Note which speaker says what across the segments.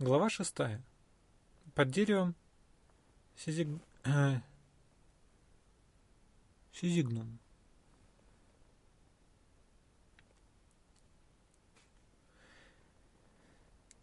Speaker 1: Глава шестая. Под деревом сизиг... э, сизигнум.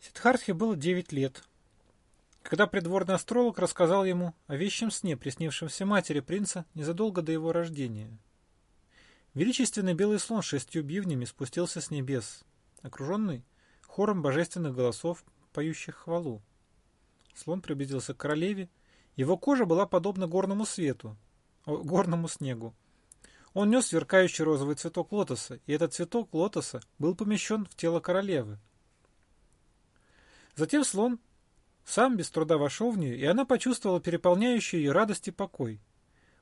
Speaker 1: Сиддхартхе было девять лет, когда придворный астролог рассказал ему о вещем сне, приснившемся матери принца незадолго до его рождения. Величественный белый слон с шестью бивнями спустился с небес, окруженный хором божественных голосов поющих хвалу. Слон приблизился к королеве. Его кожа была подобна горному свету, горному снегу. Он нес сверкающий розовый цветок лотоса, и этот цветок лотоса был помещен в тело королевы. Затем слон сам без труда вошел в нее, и она почувствовала переполняющую ее радость и покой.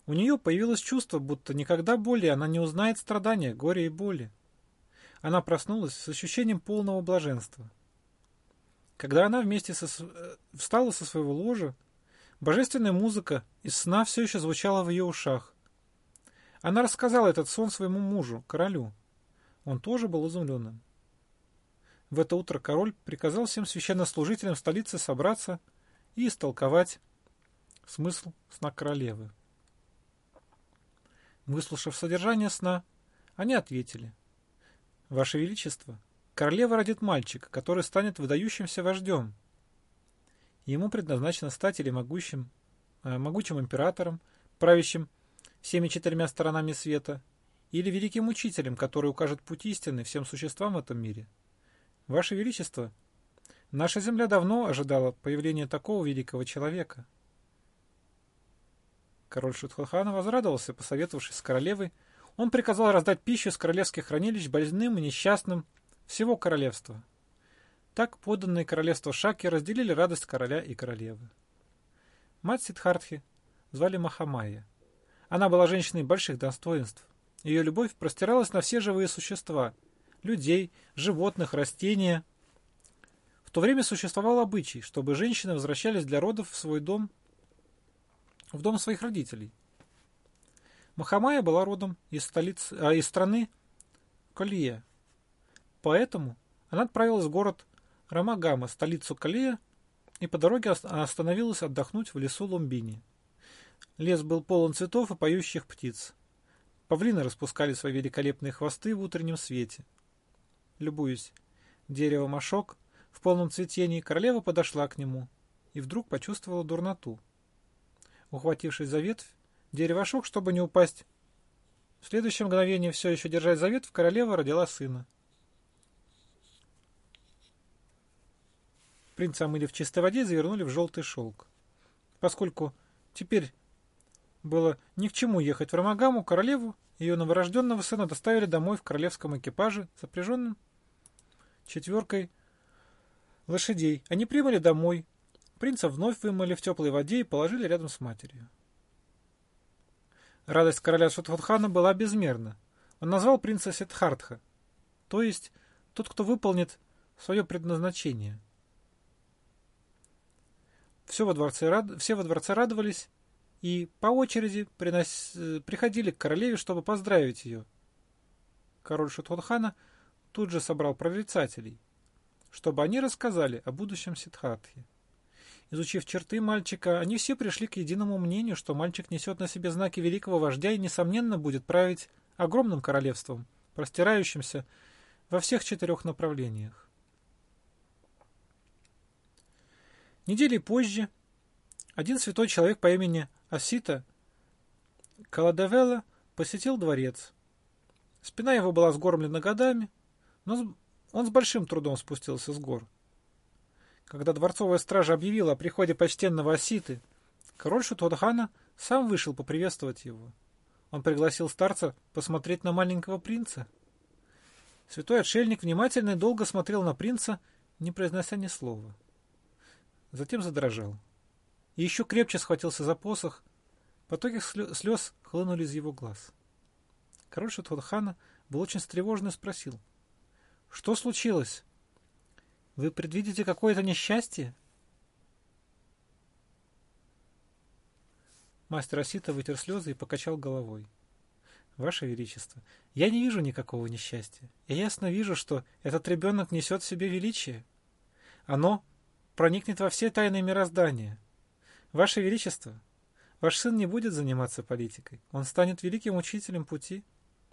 Speaker 1: У нее появилось чувство, будто никогда более она не узнает страдания, горя и боли. Она проснулась с ощущением полного блаженства. Когда она вместе со, э, встала со своего ложа, божественная музыка из сна все еще звучала в ее ушах. Она рассказала этот сон своему мужу, королю. Он тоже был изумленным. В это утро король приказал всем священнослужителям столицы собраться и истолковать смысл сна королевы. Выслушав содержание сна, они ответили. «Ваше Величество, Королева родит мальчика, который станет выдающимся вождем. Ему предназначено стать или могущим, э, могучим императором, правящим всеми четырьмя сторонами света, или великим учителем, который укажет путь истины всем существам в этом мире. Ваше Величество, наша земля давно ожидала появления такого великого человека. Король Шутхалхана возрадовался, посоветовавшись с королевой, он приказал раздать пищу с королевских хранилищ больным и несчастным, всего королевства. Так подданные королевства Шаки разделили радость короля и королевы. Мать Сидхартхи звали Махамайя. Она была женщиной больших достоинств. Ее любовь простиралась на все живые существа – людей, животных, растения. В то время существовал обычай, чтобы женщины возвращались для родов в свой дом, в дом своих родителей. Махамая была родом из, столицы, а, из страны Колье, Поэтому она отправилась в город Рамагама, столицу Калея, и по дороге остановилась отдохнуть в лесу Лумбини. Лес был полон цветов и поющих птиц. Павлины распускали свои великолепные хвосты в утреннем свете. Любуясь дерево мошок, в полном цветении королева подошла к нему и вдруг почувствовала дурноту. Ухватившись за ветвь, дерево шок, чтобы не упасть. В следующее мгновение, все еще держась за ветвь, королева родила сына. Принца омыли в чистой воде и завернули в желтый шелк. Поскольку теперь было ни к чему ехать в Рамагаму, королеву ее новорожденного сына доставили домой в королевском экипаже, запряженном четверкой лошадей. Они прибыли домой. Принца вновь вымыли в теплой воде и положили рядом с матерью. Радость короля Шутхотхана была безмерна. Он назвал принца Сидхартха, то есть тот, кто выполнит свое предназначение – все во дворце, рад... все во дворце радовались и по очереди принос... приходили к королеве, чтобы поздравить ее. Король Шутхотхана тут же собрал прорицателей, чтобы они рассказали о будущем Сидхартхе. Изучив черты мальчика, они все пришли к единому мнению, что мальчик несет на себе знаки великого вождя и, несомненно, будет править огромным королевством, простирающимся во всех четырех направлениях. Недели позже один святой человек по имени Асита Каладавела посетил дворец. Спина его была сгормлена годами, но он с большим трудом спустился с гор. Когда дворцовая стража объявила о приходе почтенного Аситы, король Шутудхана сам вышел поприветствовать его. Он пригласил старца посмотреть на маленького принца. Святой отшельник внимательно и долго смотрел на принца, не произнося ни слова затем задрожал. И еще крепче схватился за посох. Потоки слез хлынули из его глаз. Король Шатхудхана был очень встревожен и спросил. «Что случилось? Вы предвидите какое-то несчастье?» Мастер Осита вытер слезы и покачал головой. «Ваше Величество, я не вижу никакого несчастья. Я ясно вижу, что этот ребенок несет в себе величие. Оно проникнет во все тайны мироздания. Ваше Величество, ваш сын не будет заниматься политикой. Он станет великим учителем пути.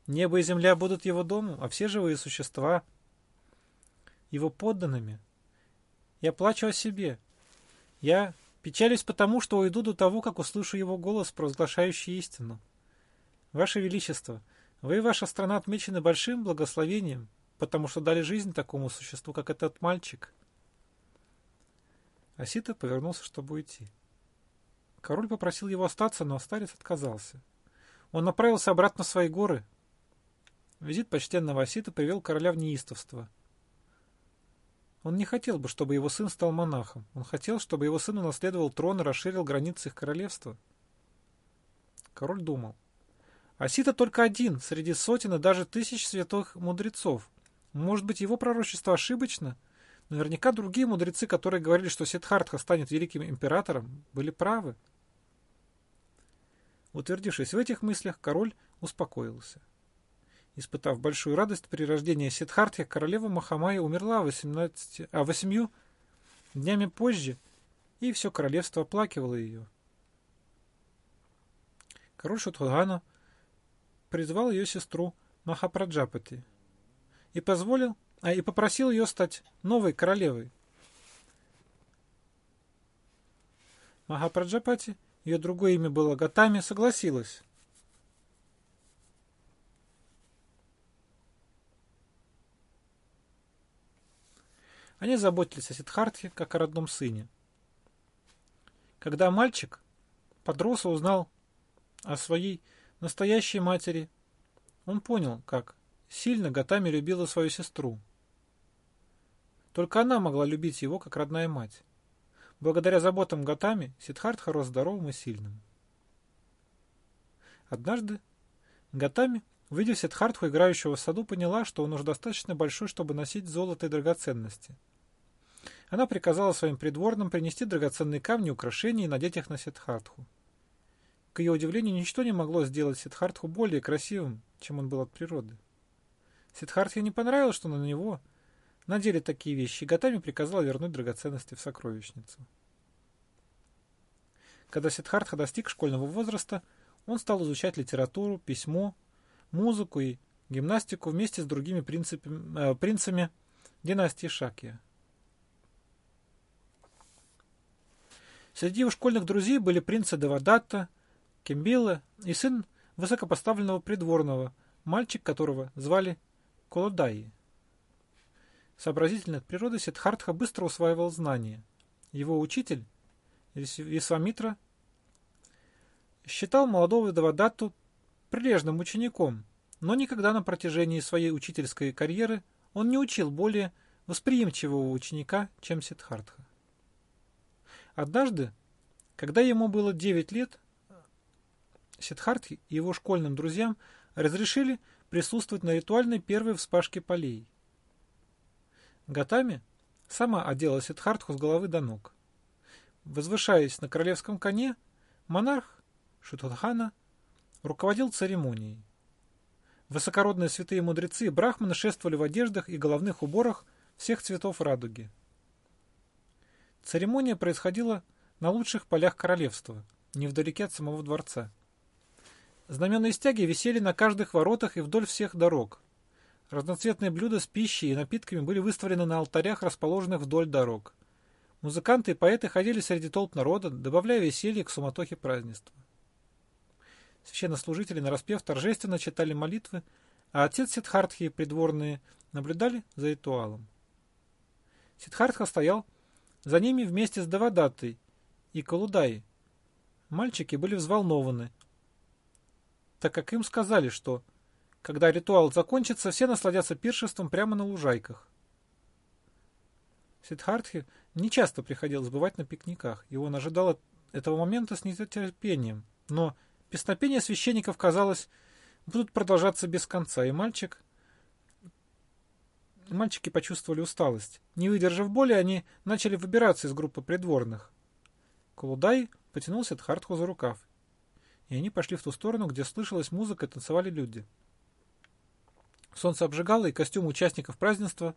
Speaker 1: Небо и земля будут его домом, а все живые существа — его подданными. Я плачу о себе. Я печалюсь потому, что уйду до того, как услышу его голос, провозглашающий истину. Ваше Величество, вы и ваша страна отмечены большим благословением, потому что дали жизнь такому существу, как этот мальчик. Асита повернулся, чтобы уйти. Король попросил его остаться, но старец отказался. Он направился обратно в свои горы. Визит почтенного Асита привел короля в неистовство. Он не хотел бы, чтобы его сын стал монахом. Он хотел, чтобы его сын унаследовал трон и расширил границы их королевства. Король думал. Асита только один среди сотен и даже тысяч святых мудрецов. Может быть, его пророчество ошибочно? Наверняка другие мудрецы, которые говорили, что Сиддхартха станет великим императором, были правы. Утвердившись в этих мыслях, король успокоился. Испытав большую радость при рождении Сиддхартхи, королева Махамая умерла 18, а восемью днями позже, и все королевство оплакивало ее. Король Шутхугана призвал ее сестру Махапраджапати и позволил, а и попросил ее стать новой королевой. Махапраджапати ее другое имя было Гатами, согласилась. Они заботились о Сидхартхе, как о родном сыне. Когда мальчик подрос и узнал о своей настоящей матери, он понял, как сильно Гатами любила свою сестру. Только она могла любить его, как родная мать. Благодаря заботам Гатами Сиддхартха рос здоровым и сильным. Однажды Гатами, увидев Сиддхартху, играющего в саду, поняла, что он уже достаточно большой, чтобы носить золото и драгоценности. Она приказала своим придворным принести драгоценные камни, украшения и надеть их на Сиддхартху. К ее удивлению, ничто не могло сделать Сиддхартху более красивым, чем он был от природы. Сиддхартхе не понравилось, что на него надели такие вещи, и Гатами приказала вернуть драгоценности в сокровищницу. Когда Сиддхартха достиг школьного возраста, он стал изучать литературу, письмо, музыку и гимнастику вместе с другими э, принцами династии Шакья. Среди его школьных друзей были принцы Девадатта, Кембила и сын высокопоставленного придворного, мальчик которого звали Колодаи. Сообразительный от природы Сиддхартха быстро усваивал знания. Его учитель, Висвамитра, считал молодого Давадатту прилежным учеником, но никогда на протяжении своей учительской карьеры он не учил более восприимчивого ученика, чем Сиддхартха. Однажды, когда ему было 9 лет, Сиддхартхе и его школьным друзьям разрешили присутствовать на ритуальной первой вспашке полей. Гатами сама одела Сиддхартху с головы до ног. Возвышаясь на королевском коне, монарх Шутхана руководил церемонией. Высокородные святые мудрецы и брахманы шествовали в одеждах и головных уборах всех цветов радуги. Церемония происходила на лучших полях королевства, невдалеке от самого дворца. Знаменные стяги висели на каждых воротах и вдоль всех дорог. Разноцветные блюда с пищей и напитками были выставлены на алтарях, расположенных вдоль дорог. Музыканты и поэты ходили среди толп народа, добавляя веселье к суматохе празднества. Священнослужители нараспев торжественно читали молитвы, а отец Сидхартхи и придворные наблюдали за ритуалом. Сидхартха стоял за ними вместе с Давадатой и Калудай. Мальчики были взволнованы, так как им сказали, что когда ритуал закончится, все насладятся пиршеством прямо на лужайках. Сиддхартхе нечасто приходилось бывать на пикниках, и он ожидал этого момента с нетерпением. Но песнопения священников, казалось, будут продолжаться без конца, и мальчик... Мальчики почувствовали усталость. Не выдержав боли, они начали выбираться из группы придворных. Кулудай потянулся Сиддхартху за рукав, и они пошли в ту сторону, где слышалась музыка и танцевали люди. Солнце обжигало, и костюмы участников празднества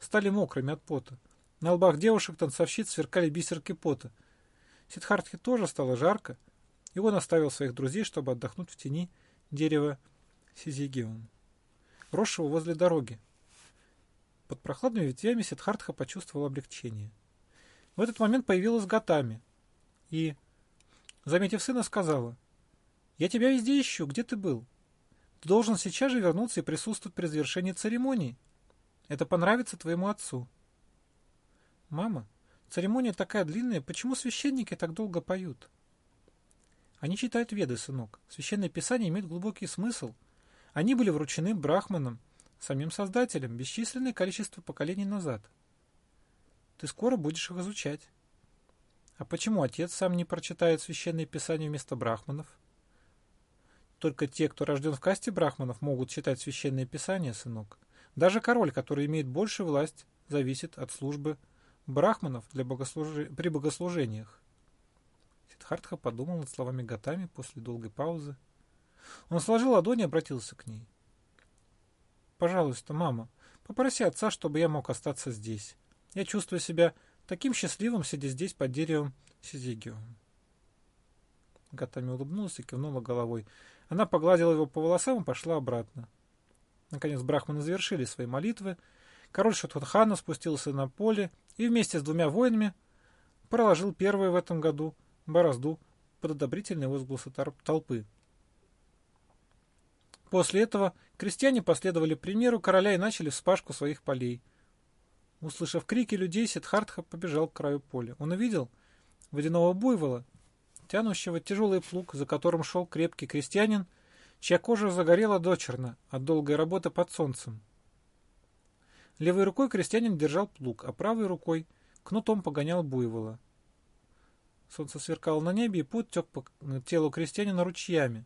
Speaker 1: стали мокрыми от пота. На лбах девушек-танцовщиц сверкали бисерки пота. Сидхартхе тоже стало жарко, и он оставил своих друзей, чтобы отдохнуть в тени дерева Сизигиум, росшего возле дороги. Под прохладными ветвями Сидхартха почувствовал облегчение. В этот момент появилась Гатами и, заметив сына, сказала, «Я тебя везде ищу, где ты был? Ты должен сейчас же вернуться и присутствовать при завершении церемонии. Это понравится твоему отцу». «Мама, церемония такая длинная, почему священники так долго поют?» Они читают веды, сынок. Священное писание имеет глубокий смысл. Они были вручены брахманам, самим создателем, бесчисленное количество поколений назад. Ты скоро будешь их изучать. А почему отец сам не прочитает священное писание вместо брахманов? Только те, кто рожден в касте брахманов, могут читать священное писание, сынок. Даже король, который имеет большую власть, зависит от службы брахманов для богослуж... при богослужениях. Сиддхартха подумал над словами Гатами после долгой паузы. Он сложил ладони и обратился к ней. «Пожалуйста, мама, попроси отца, чтобы я мог остаться здесь. Я чувствую себя таким счастливым, сидя здесь под деревом Сизигио». Гатами улыбнулась и кивнула головой. Она погладила его по волосам и пошла обратно. Наконец брахманы завершили свои молитвы. Король Шатхутхана спустился на поле и вместе с двумя воинами проложил первое в этом году борозду под одобрительные возгласы толпы. После этого крестьяне последовали примеру короля и начали вспашку своих полей. Услышав крики людей, Сидхартха побежал к краю поля. Он увидел водяного буйвола, тянущего тяжелый плуг, за которым шел крепкий крестьянин, чья кожа загорела дочерно от долгой работы под солнцем. Левой рукой крестьянин держал плуг, а правой рукой кнутом погонял буйвола. Солнце сверкало на небе, и путь тек по телу крестьянина ручьями.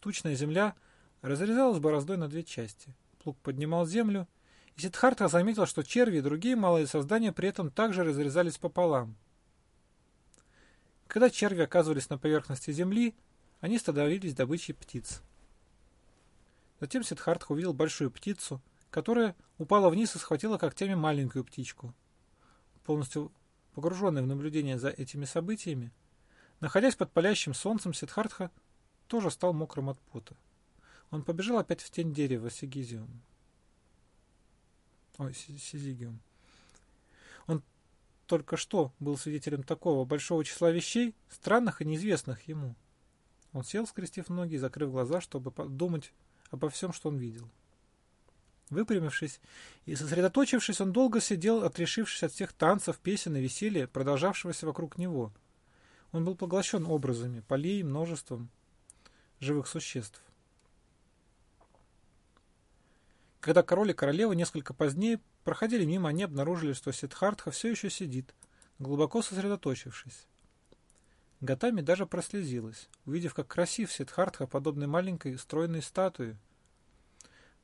Speaker 1: Тучная земля разрезалась бороздой на две части. Плуг поднимал землю, и Сидхартха заметил, что черви и другие малые создания при этом также разрезались пополам. Когда черви оказывались на поверхности земли, они становились добычей птиц. Затем Сидхартха увидел большую птицу, которая упала вниз и схватила когтями маленькую птичку. Полностью погруженный в наблюдение за этими событиями, находясь под палящим солнцем, Сидхартха тоже стал мокрым от пота. Он побежал опять в тень дерева Сигизиум. Ой, Сизигиум. Только что был свидетелем такого большого числа вещей, странных и неизвестных ему. Он сел, скрестив ноги и закрыв глаза, чтобы подумать обо всем, что он видел. Выпрямившись и сосредоточившись, он долго сидел, отрешившись от всех танцев, песен и веселья, продолжавшегося вокруг него. Он был поглощен образами, полей, множеством живых существ. Когда король и королева несколько позднее проходили мимо, они обнаружили, что Сидхартха все еще сидит, глубоко сосредоточившись. Гатами даже прослезилась, увидев, как красив Сидхартха, подобный маленькой стройной статуе,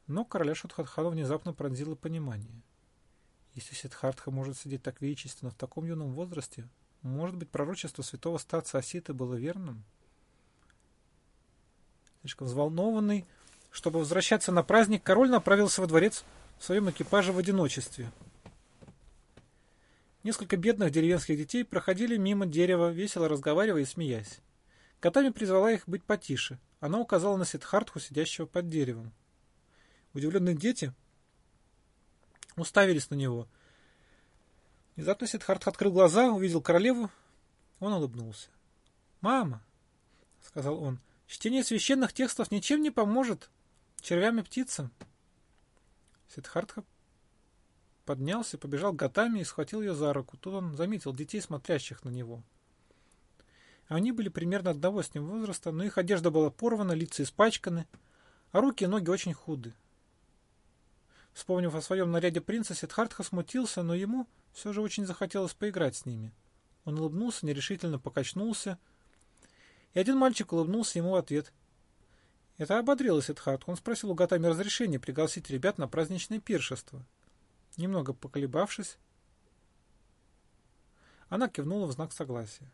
Speaker 1: но короля Шутхатхана внезапно пронзило понимание. Если Сиддхартха может сидеть так величественно в таком юном возрасте, может быть, пророчество святого старца Оситы было верным? Слишком взволнованный, чтобы возвращаться на праздник, король направился во дворец в своем экипаже в одиночестве. Несколько бедных деревенских детей проходили мимо дерева, весело разговаривая и смеясь. Катами призвала их быть потише. Она указала на Сидхартху, сидящего под деревом. Удивленные дети уставились на него. Внезапно Сидхартх открыл глаза, увидел королеву. Он улыбнулся. «Мама», — сказал он, — «чтение священных текстов ничем не поможет червям и птицам». Сидхартха поднялся, побежал к Гатами и схватил ее за руку. Тут он заметил детей, смотрящих на него. Они были примерно одного с ним возраста, но их одежда была порвана, лица испачканы, а руки и ноги очень худы. Вспомнив о своем наряде принца, Сидхартха смутился, но ему все же очень захотелось поиграть с ними. Он улыбнулся, нерешительно покачнулся, и один мальчик улыбнулся ему в ответ. Это ободрило Сидхартху. Он спросил у Гатами разрешения пригласить ребят на праздничное пиршество. Немного поколебавшись, она кивнула в знак согласия.